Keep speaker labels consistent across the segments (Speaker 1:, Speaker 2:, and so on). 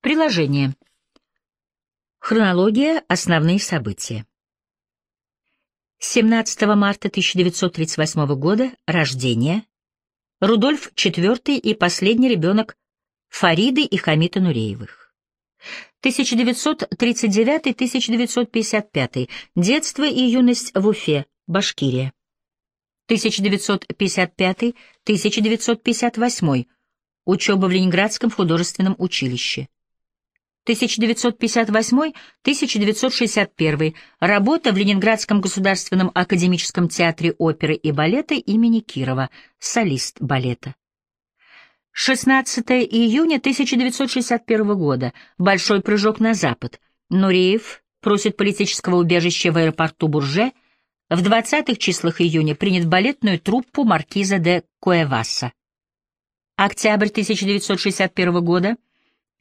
Speaker 1: Приложение. Хронология. Основные события. 17 марта 1938 года. Рождение. Рудольф IV и последний ребенок Фариды и Хамита Нуреевых. 1939-1955. Детство и юность в Уфе, Башкирия. 1955-1958. Учеба в Ленинградском художественном училище. 1958-1961. Работа в Ленинградском государственном академическом театре оперы и балета имени Кирова, солист балета. 16 июня 1961 года. Большой прыжок на запад. Нуреев просит политического убежища в аэропорту Бурже. В 20-х числах июня принят балетную труппу маркиза де Куэваса. Октябрь 1961 года.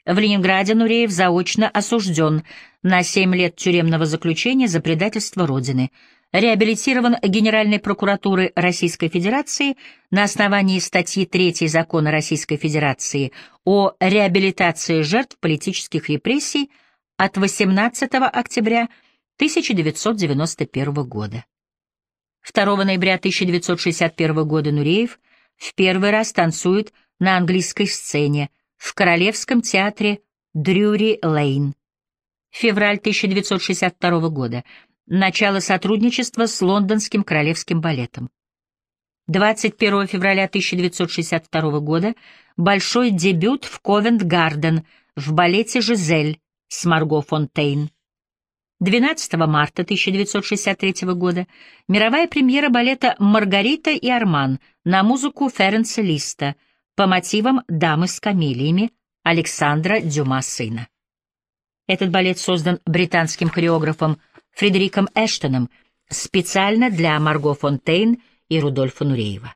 Speaker 1: В Ленинграде Нуреев заочно осужден на 7 лет тюремного заключения за предательство Родины. Реабилитирован Генеральной прокуратурой Российской Федерации на основании статьи 3 Закона Российской Федерации о реабилитации жертв политических репрессий от 18 октября 1991 года. 2 ноября 1961 года Нуреев в первый раз танцует на английской сцене в Королевском театре Дрюри-Лейн. Февраль 1962 года. Начало сотрудничества с Лондонским Королевским балетом. 21 февраля 1962 года большой дебют в Ковент-Гарден в балете «Жизель» с Марго Фонтейн. 12 марта 1963 года мировая премьера балета «Маргарита и Арман» на музыку Ференца Листа – по мотивам «Дамы с камелиями» Александра Дюма сына. Этот балет создан британским хореографом Фредериком Эштоном специально для Марго Фонтейн и Рудольфа Нуреева.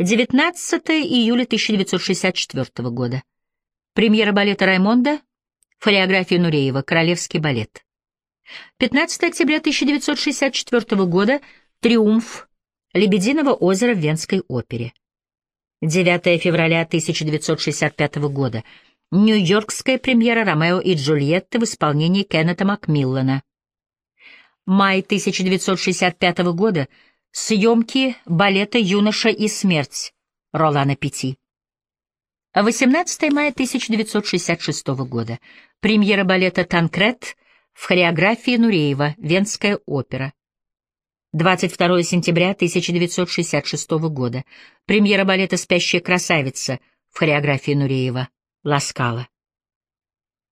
Speaker 1: 19 июля 1964 года. Премьера балета Раймонда в хореографии Нуреева «Королевский балет». 15 октября 1964 года. Триумф Лебединого озера в Венской опере. 9 февраля 1965 года. Нью-Йоркская премьера «Ромео и Джульетты» в исполнении Кеннета Макмиллана. Май 1965 года. Съемки балета «Юноша и смерть» Ролана Пяти. 18 мая 1966 года. Премьера балета «Танкрет» в хореографии Нуреева, Венская опера. 22 сентября 1966 года. Премьера балета «Спящая красавица» в хореографии Нуреева. Ласкала.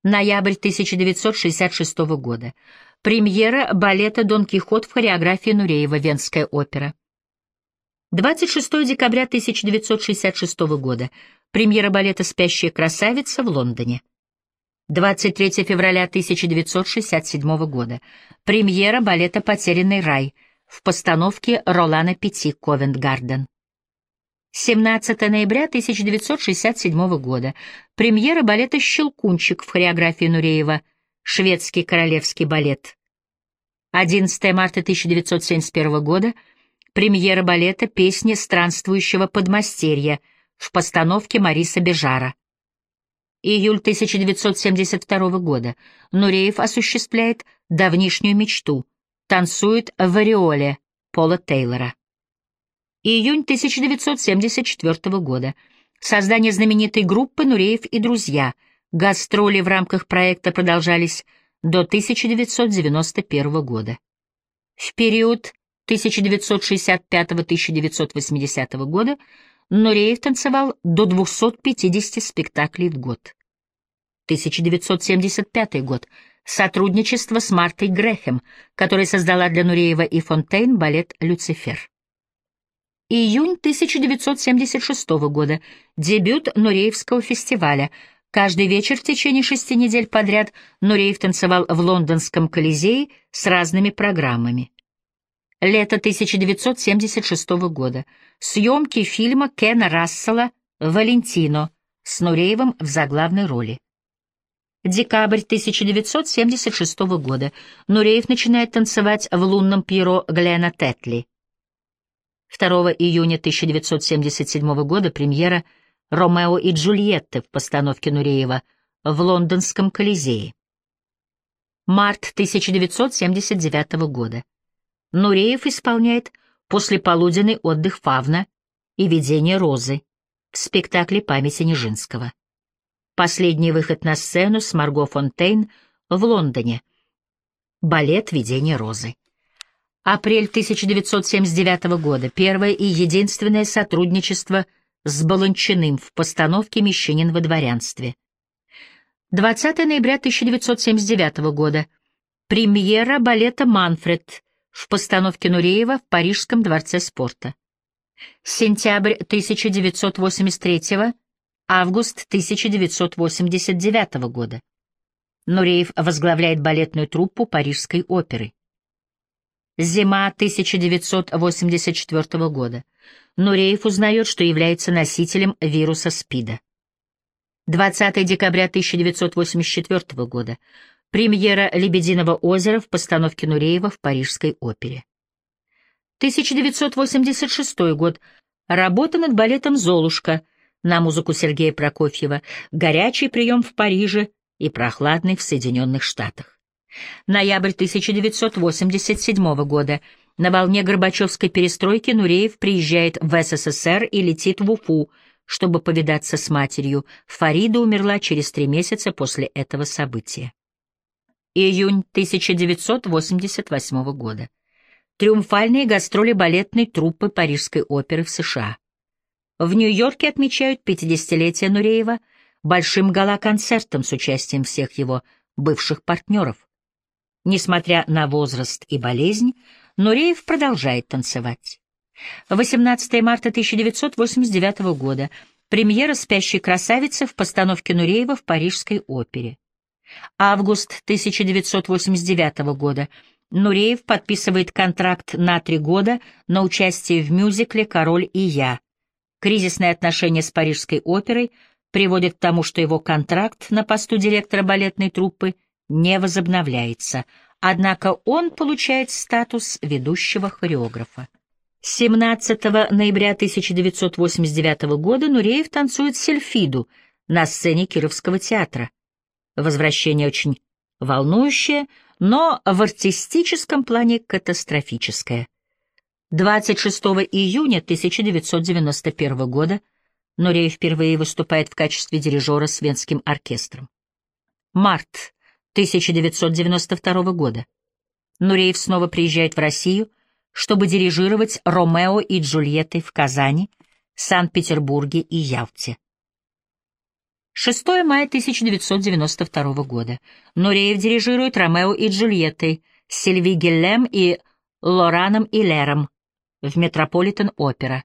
Speaker 1: Ноябрь 1966 года. Премьера балета «Дон Кихот» в хореографии Нуреева. Венская опера. 26 декабря 1966 года. Премьера балета «Спящая красавица» в Лондоне. 23 февраля 1967 года. Премьера балета «Потерянный рай» в постановке Ролана Пяти «Ковент-Гарден». 17 ноября 1967 года. Премьера балета «Щелкунчик» в хореографии Нуреева «Шведский королевский балет». 11 марта 1971 года. Премьера балета «Песни странствующего подмастерья» в постановке Мариса Бежара. Июль 1972 года. Нуреев осуществляет давнишнюю мечту — танцует в ореоле Пола Тейлора. Июнь 1974 года. Создание знаменитой группы «Нуреев и друзья». Гастроли в рамках проекта продолжались до 1991 года. В период 1965-1980 года Нуреев танцевал до 250 спектаклей в год. 1975 год. Сотрудничество с Мартой Грехем, которая создала для Нуреева и Фонтейн балет «Люцифер». Июнь 1976 года. Дебют Нуреевского фестиваля. Каждый вечер в течение шести недель подряд Нуреев танцевал в лондонском Колизее с разными программами. Лето 1976 года. Съемки фильма Кена Рассела «Валентино» с Нуреевым в заглавной роли. Декабрь 1976 года. Нуреев начинает танцевать в лунном пиро Глена Тетли. 2 июня 1977 года премьера «Ромео и Джульетты» в постановке Нуреева в Лондонском Колизее. Март 1979 года. Нуреев исполняет послеполуденный отдых фавна и видение розы в спектакле памяти Нижинского. Последний выход на сцену с Марго Фонтейн в Лондоне. Балет «Видение розы». Апрель 1979 года. Первое и единственное сотрудничество с Баланчиным в постановке «Мещанин во дворянстве». 20 ноября 1979 года. Премьера балета «Манфред» в постановке Нуреева в Парижском дворце спорта. Сентябрь 1983 август 1989 года. Нуреев возглавляет балетную труппу Парижской оперы. Зима 1984 года. Нуреев узнает, что является носителем вируса СПИДа. 20 декабря 1984 года. Премьера «Лебединого озера» в постановке Нуреева в Парижской опере. 1986 год. Работа над балетом «Золушка» на музыку Сергея Прокофьева, горячий прием в Париже и прохладный в Соединенных Штатах. Ноябрь 1987 года. На волне Горбачевской перестройки Нуреев приезжает в СССР и летит в Уфу, чтобы повидаться с матерью. Фарида умерла через три месяца после этого события. Июнь 1988 года. Триумфальные гастроли балетной труппы Парижской оперы в США. В Нью-Йорке отмечают 50-летие Нуреева большим гала-концертом с участием всех его бывших партнеров. Несмотря на возраст и болезнь, Нуреев продолжает танцевать. 18 марта 1989 года. Премьера «Спящей красавицы» в постановке Нуреева в Парижской опере. Август 1989 года. Нуреев подписывает контракт на три года на участие в мюзикле «Король и я». Кризисные отношения с Парижской оперой приводят к тому, что его контракт на посту директора балетной труппы не возобновляется, однако он получает статус ведущего хореографа. 17 ноября 1989 года Нуреев танцует сельфиду на сцене Кировского театра. Возвращение очень волнующее, но в артистическом плане катастрофическое. 26 июня 1991 года Нуреев впервые выступает в качестве дирижера с Венским оркестром. Март 1992 года. Нуреев снова приезжает в Россию, чтобы дирижировать «Ромео и Джульеттой» в Казани, Санкт-Петербурге и Ялте. 6 мая 1992 года. Нуреев дирижирует «Ромео и Джульеттой» с Сильви Гиллем и Лораном Илером в Метрополитен-опера.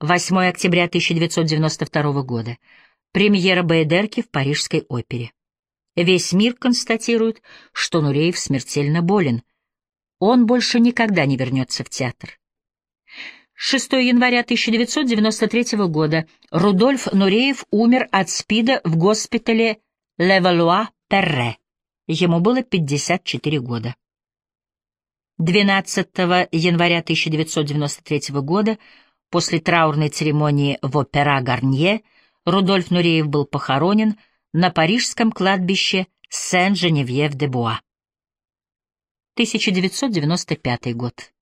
Speaker 1: 8 октября 1992 года. Премьера Бейдерки в Парижской опере. Весь мир констатирует, что Нуреев смертельно болен. Он больше никогда не вернется в театр. 6 января 1993 года Рудольф Нуреев умер от СПИДа в госпитале Левалуа-Перре. Ему было 54 года. 12 января 1993 года, после траурной церемонии в Опера Гарнье, Рудольф Нуреев был похоронен на парижском кладбище Сен-Женевьев-де-Буа. 1995 год.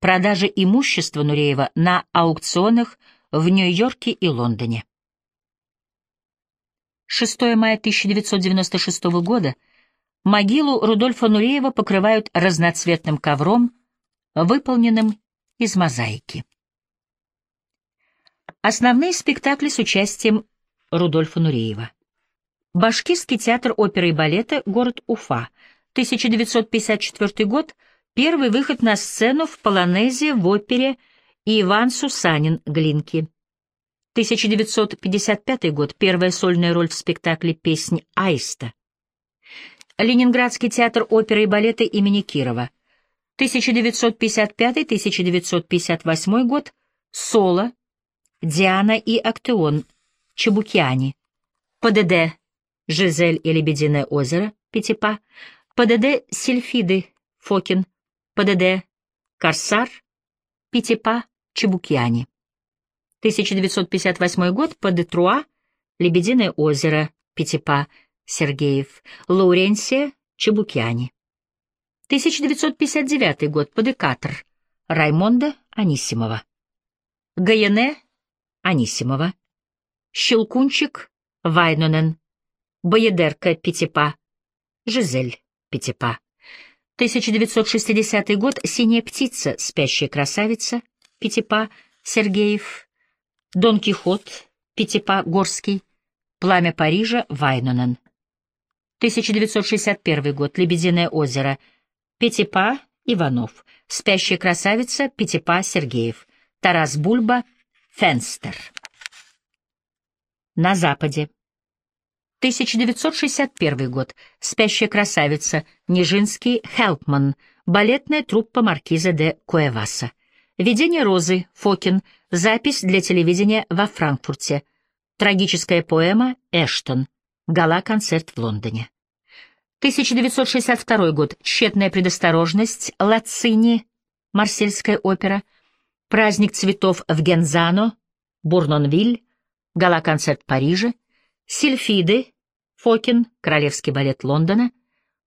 Speaker 1: Продажа имущества Нуреева на аукционах в Нью-Йорке и Лондоне. 6 мая 1996 года могилу Рудольфа Нуреева покрывают разноцветным ковром, выполненным из мозаики. Основные спектакли с участием Рудольфа Нуреева. Башкирский театр оперы и балета, город Уфа, 1954 год – Первый выход на сцену в полонезе в опере Иван Сусанин Глинки. 1955 год. Первая сольная роль в спектакле «Песнь Аиста». Ленинградский театр оперы и балета имени Кирова. 1955-1958 год. Соло. Диана и Актеон. Чебукиани. ПДД. Жизель и Лебединое озеро. Пятипа. ПДД. Сельфиды. Фокин. ПДД «Корсар», Питепа, Чебукьяни. 1958 год, ПД Труа, Лебединое озеро, Пятипа, Сергеев, Лауренсия, Чебукяни. 1959 год, Подекатор, Раймонда Анисимова. Гаяне Анисимова. Щелкунчик Вайнонен. Боедерка Пятипа. Жизель Пятипа. 1960 год, «Синяя птица», «Спящая красавица», Пятипа, Сергеев, Дон Кихот, Пятипа, Горский, «Пламя Парижа», Вайнонен. 1961 год, «Лебединое озеро», Пятипа, Иванов, «Спящая красавица», Пятипа, Сергеев, Тарас Бульба, Фенстер. На Западе. 1961 год. «Спящая красавица», Нижинский, Хелпман, балетная труппа маркиза де Куэваса. «Видение розы», Фокин, запись для телевидения во Франкфурте. Трагическая поэма «Эштон», гала-концерт в Лондоне. 1962 год. «Тщетная предосторожность», Лацини, Марсельская опера. «Праздник цветов» в Гензано, Бурнонвиль, гала-концерт Парижа. Сильфиды, Фокин, Королевский балет Лондона,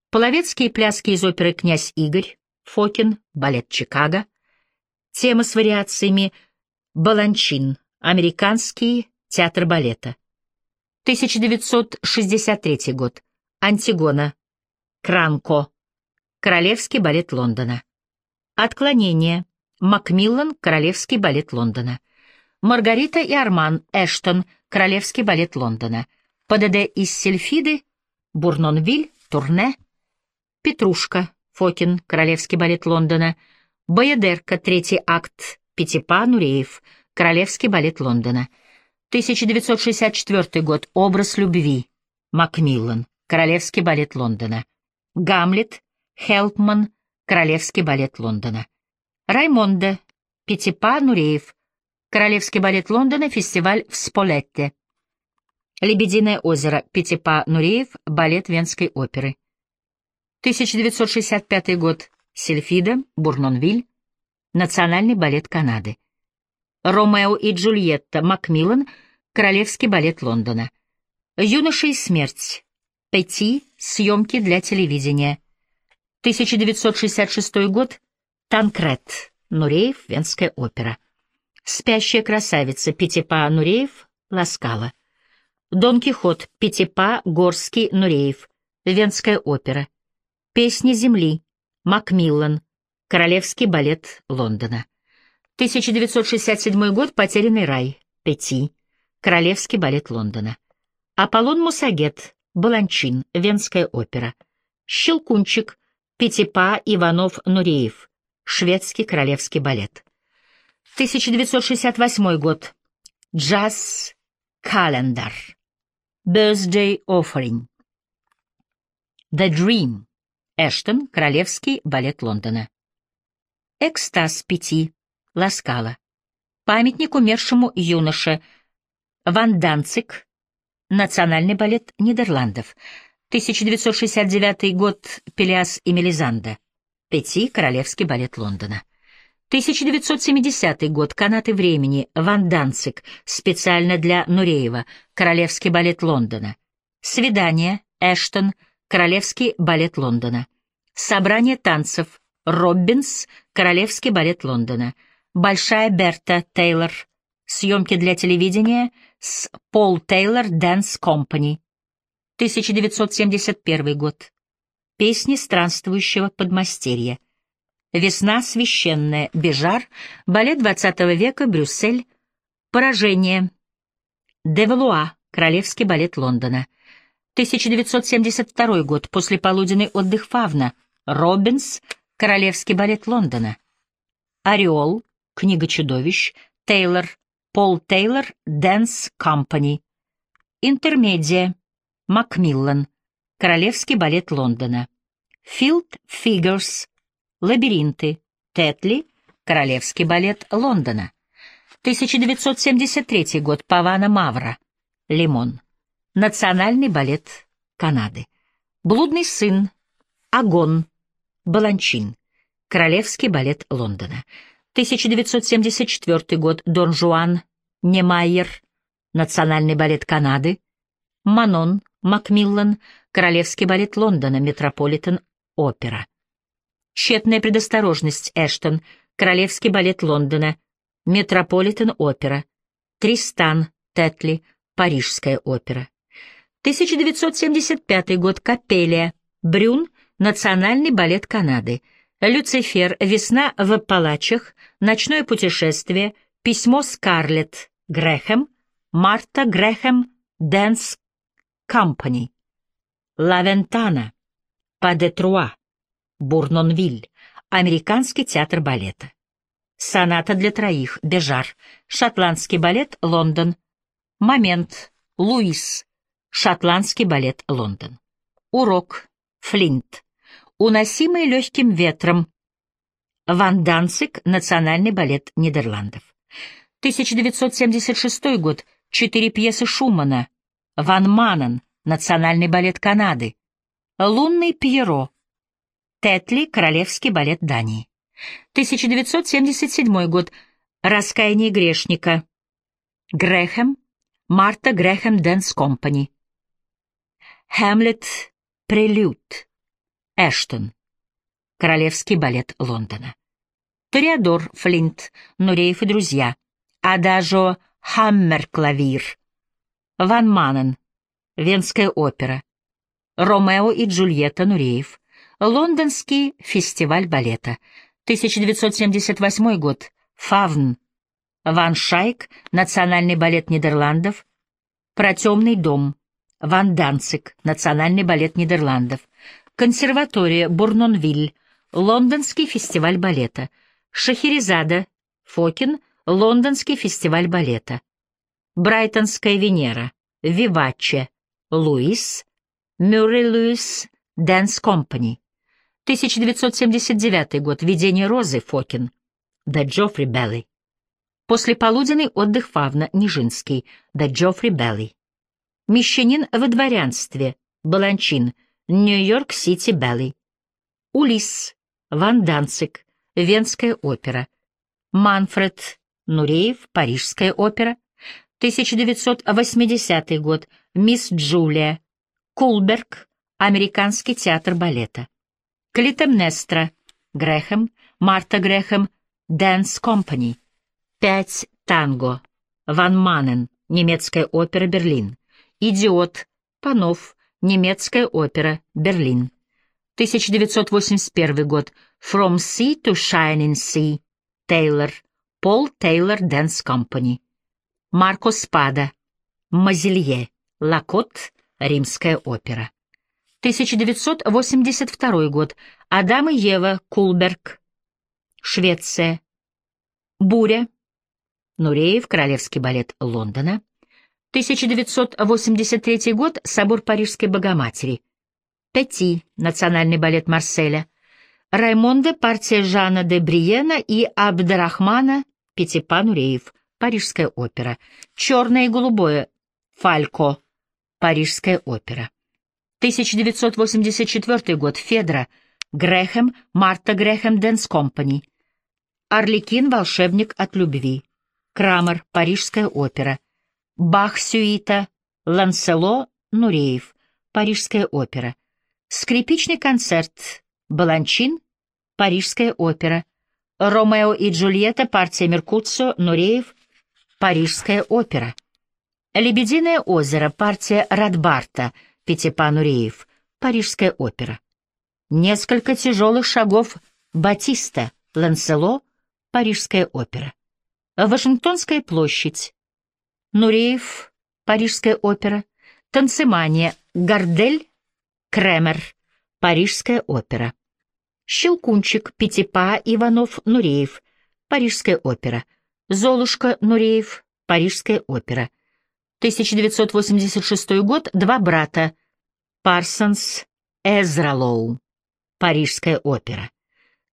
Speaker 1: Половецкие пляски из оперы «Князь Игорь», Фокин, балет Чикаго, тема с вариациями. «Баланчин», Американский театр балета. 1963 год. Антигона, Кранко, Королевский балет Лондона. Отклонение, Макмиллан, Королевский балет Лондона. Маргарита и Арман, Эштон, Королевский балет Лондона. ПДД из Сельфиды, Бурнонвиль, Турне, Петрушка, Фокин, Королевский балет Лондона, Баядерка, третий акт, Пятипа, Нуреев, Королевский балет Лондона. 1964 год, Образ любви, Макмиллан, Королевский балет Лондона. Гамлет, Хелпман, Королевский балет Лондона. Раймонда, Пятипа, Нуреев, Королевский балет Лондона, фестиваль в Сполетте. «Лебединое озеро», Пятипа Нуреев, балет Венской оперы. 1965 год, Сильфида, Бурнонвиль, Национальный балет Канады. Ромео и Джульетта, Макмиллан, Королевский балет Лондона. Юноша и смерть, Пети, съемки для телевидения. 1966 год, Танкрет, Нуреев, Венская опера. Спящая красавица, Пятипа Нуреев, Ласкала. Дон Кихот, Пятипа, Горский, Нуреев, Венская опера. Песни земли, Макмиллан, Королевский балет Лондона. 1967 год, Потерянный рай, Пети, Королевский балет Лондона. Аполлон Мусагет, Баланчин, Венская опера. Щелкунчик, Пятипа, Иванов, Нуреев, Шведский королевский балет. 1968 год. Джаз Календар. Birthday Offering. The Dream. Эштон, Королевский балет Лондона. Экстаз пяти. Ласкала. Памятник умершему юноше. Ван Данцик. Национальный балет Нидерландов. 1969 год. Пелиас и Мелизанда. Пяти. Королевский балет Лондона. 1970 год. Канаты времени. Ван Данцик. Специально для Нуреева. Королевский балет Лондона. Свидание. Эштон. Королевский балет Лондона. Собрание танцев. Роббинс. Королевский балет Лондона. Большая Берта Тейлор. Съемки для телевидения с Paul Taylor Dance Company. 1971 год. Песни странствующего подмастерья. Весна священная, Бежар, балет XX века, Брюссель, Поражение, Де Валуа, Королевский балет Лондона. 1972 год, послеполуденный отдых Фавна, Робинс, Королевский балет Лондона. Ореол, Книга чудовищ, Тейлор, Paul Taylor Dance Company. Интермедия, Макмиллан, Королевский балет Лондона. Field Figures, Лабиринты. Тетли. Королевский балет Лондона. 1973 год. Павана Мавра. Лимон. Национальный балет Канады. Блудный сын. Агон. Баланчин. Королевский балет Лондона. 1974 год. Дон Жуан. Немайер. Национальный балет Канады. Манон. Макмиллан, Королевский балет Лондона, Метрополитен опера. Тщетная предосторожность Эштон, Королевский балет Лондона, Метрополитен опера. Тристан Тетли, Парижская опера. 1975 год. Коппелия. Брюн. Национальный балет Канады. Люцифер. Весна в Апалачах. Ночное путешествие. Письмо Скарлетт. Грэхэм. Martha Graham Dance Компани. Лавентана. Падетруа. Бурнонвиль. Американский театр балета. Соната для троих. Бежар. Шотландский балет. Лондон. Момент. Луис. Шотландский балет. Лондон. Урок. Флинт. Уносимый легким ветром. Ван Данцик. Национальный балет Нидерландов. 1976 год. Четыре пьесы Шумана. Ван Манен. Национальный балет Канады. Лунный Пьеро. Тетли. Королевский балет Дании. 1977 год. Раскаяние грешника. Грэхэм. Martha Graham Dance Company. Hamlet Prelude. Эштон. Королевский балет Лондона. Ториадор Флинт. Нуреев и друзья. Адажо Хаммерклавир. Ван Манен. Венская опера. Ромео и Джульетта Нуреев. Лондонский фестиваль балета. 1978 год. Фавн. Ван Шайк, Национальный балет Нидерландов, Протемный дом, Ван Данцик, Национальный балет Нидерландов, Консерватория Бурнонвиль, Лондонский фестиваль балета, Шахерезада, Фокин, Лондонский фестиваль балета, Брайтонская Венера, Виваче, Луис, Murray Louis Dance Company, 1979 год, Видение розы, Фокин, The Joffrey Ballet. Послеполуденный отдых Фавна, Нижинский, The Joffrey Ballet. Мещанин во дворянстве, Баланчин, New York City Ballet. Улисс, Ван Данцик, Венская опера. Манфред Нуреев, Парижская опера. 1980 год, Мисс Джулия. Кулберг, Американский театр балета. Клитемнестра, Грэхэм, Martha Graham Dance Company. Пять танго. Ван Манен. Немецкая опера Берлин. Идиот. Панов. Немецкая опера Берлин. 1981 год. From Sea to Shining Sea. Тейлор. Paul Taylor Dance Company. Марко Спада. Мазилье. Лакот. Римская опера. 1982 год. Адам и Ева. Кулберг. Швеция. Буря. Нуреев, Королевский балет Лондона. 1983 год, Собор Парижской Богоматери. Пяти, Национальный балет Марселя. Раймонде, партия Жана де Бриена и Абдрахмана Петипа Нуреев, Парижская опера. Черное и голубое, Фалько, Парижская опера. 1984 год, Федра, Грэхэм, Martha Graham Dance Company. Арлекин, волшебник от любви. Крамер, Парижская опера. Бах-сюита, Лансело, Нуреев, Парижская опера. Скрипичный концерт, Баланчин, Парижская опера. Ромео и Джульетта, партия Меркуцио, Нуреев, Парижская опера. Лебединое озеро, партия Ротбарта, Петипа Нуреев, Парижская опера. Несколько тяжелых шагов Батиста, Лансело, Парижская опера. Вашингтонская площадь. Нуреев, Парижская опера. Танцемания, Гардель, Кремер, Парижская опера. Щелкунчик, Пятипа, Иванов, Нуреев, Парижская опера. Золушка, Нуреев, Парижская опера. 1986 год, Два брата. Парсонс, Эзралоу, Парижская опера.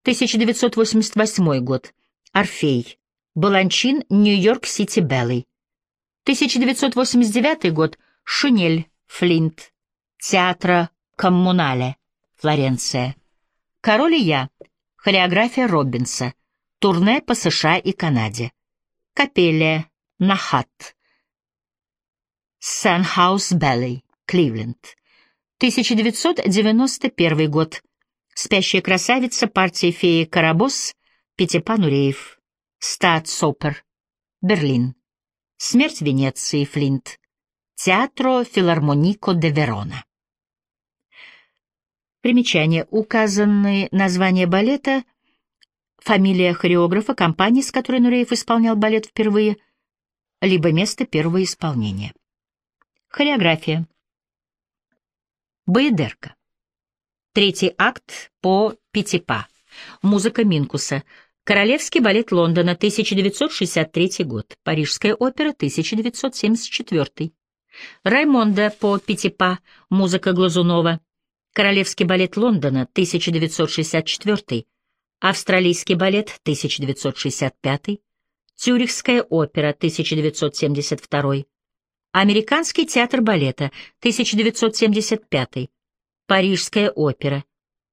Speaker 1: 1988 год. Орфей. Баланчин, Нью-Йорк-Сити Белли. 1989 год. Шинель, Флинт. Театра Коммунале, Флоренция. Король и я. Хореография Роббинса. Турне по США и Канаде. Капелия, Нахат. Сенхаус Белли. Кливленд. 1991 год. «Спящая красавица», партия феи Карабос, Петепа Нуреев. Стат Сопер. Берлин. Смерть Венеции, Флинт. Театро Филармонико де Верона. Примечание. Указанные названия балета, фамилия хореографа, компании, с которой Нуреев исполнял балет впервые, либо место первого исполнения. Хореография. Боедерка. Третий акт по Пятипа. Музыка Минкуса. Королевский балет Лондона, 1963 год. Парижская опера, 1974. Раймонда по Пятипа. Музыка Глазунова. Королевский балет Лондона, 1964, Австралийский балет, 1965, Цюрихская опера, 1972, Американский театр балета, 1975, Парижская опера,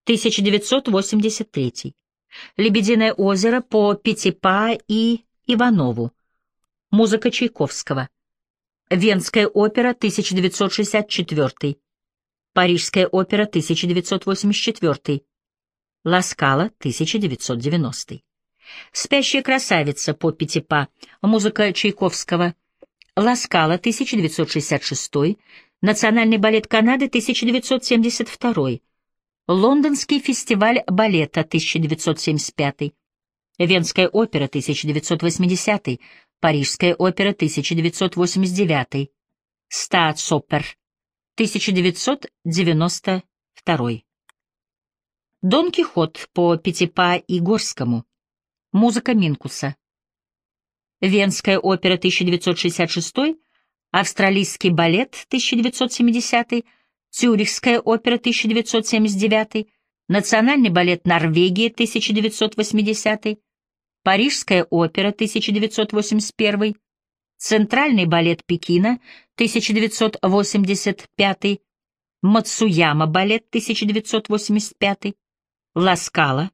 Speaker 1: 1983, Лебединое озеро по Пятипа и Иванову, музыка Чайковского, Венская опера, 1964, Парижская опера, 1984. Ласкала, 1990. Спящая красавица по Пятипа, музыка Чайковского. Ласкала, 1966. Национальный балет Канады, 1972. Лондонский фестиваль балета, 1975. Венская опера, 1980. Парижская опера, 1989. Стаатсопер, 1992. Дон Кихот по Пятипа и Горскому. Музыка Минкуса. Венская опера 1966, Австралийский балет 1970, Цюрихская опера 1979, Национальный балет Норвегии 1980, Парижская опера 1981, Центральный балет Пекина 1985, Мацуяма балет 1985, Ласкала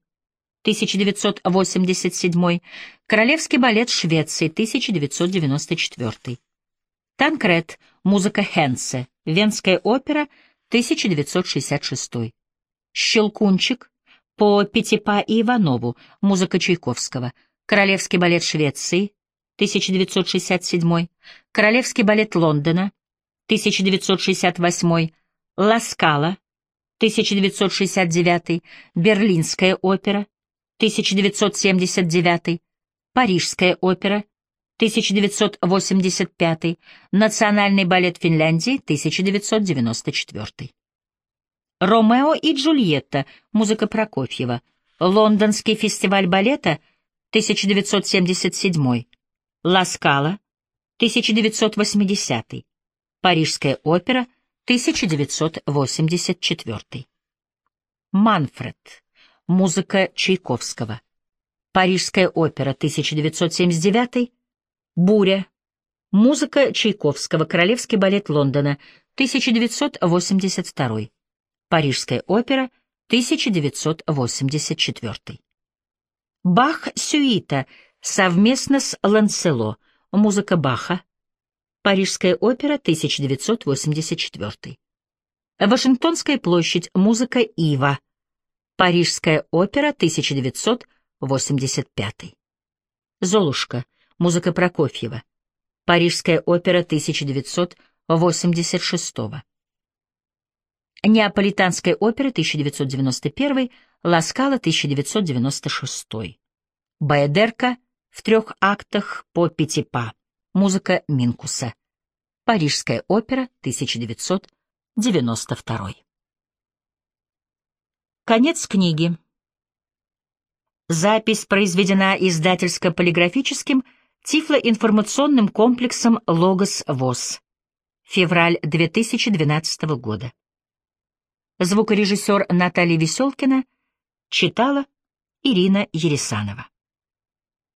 Speaker 1: 1987, Королевский балет Швеции 1994, Танкред, музыка Хенсе, Венская опера 1966, Щелкунчик по Пятипа и Иванову, музыка Чайковского, Королевский балет Швеции 1967, Королевский балет Лондона, 1968, Ласкала, 1969, Берлинская опера, 1979, Парижская опера, 1985, Национальный балет Финляндии, 1994. Ромео и Джульетта, музыка Прокофьева, Лондонский фестиваль балета, 1977, Ласкала, 1980. Парижская опера, 1984. Манфред. Музыка Чайковского. Парижская опера, 1979. Буря. Музыка Чайковского. Королевский балет Лондона, 1982. Парижская опера, 1984. Бах-сюита совместно с Лансело, музыка Баха, Парижская опера, 1984. Вашингтонская площадь, музыка Ива, Парижская опера, 1985. Золушка, музыка Прокофьева, Парижская опера, 1986. Неаполитанская опера, 1991, Ласкала, 1996. Баедерка, в трех актах по Пятипа. Музыка Минкуса. Парижская опера, 1992. Конец книги. Запись произведена издательско-полиграфическим тифлоинформационным комплексом «Логос ВОЗ». Февраль 2012 года. Звукорежиссер Наталья Веселкина читала Ирина Ересанова.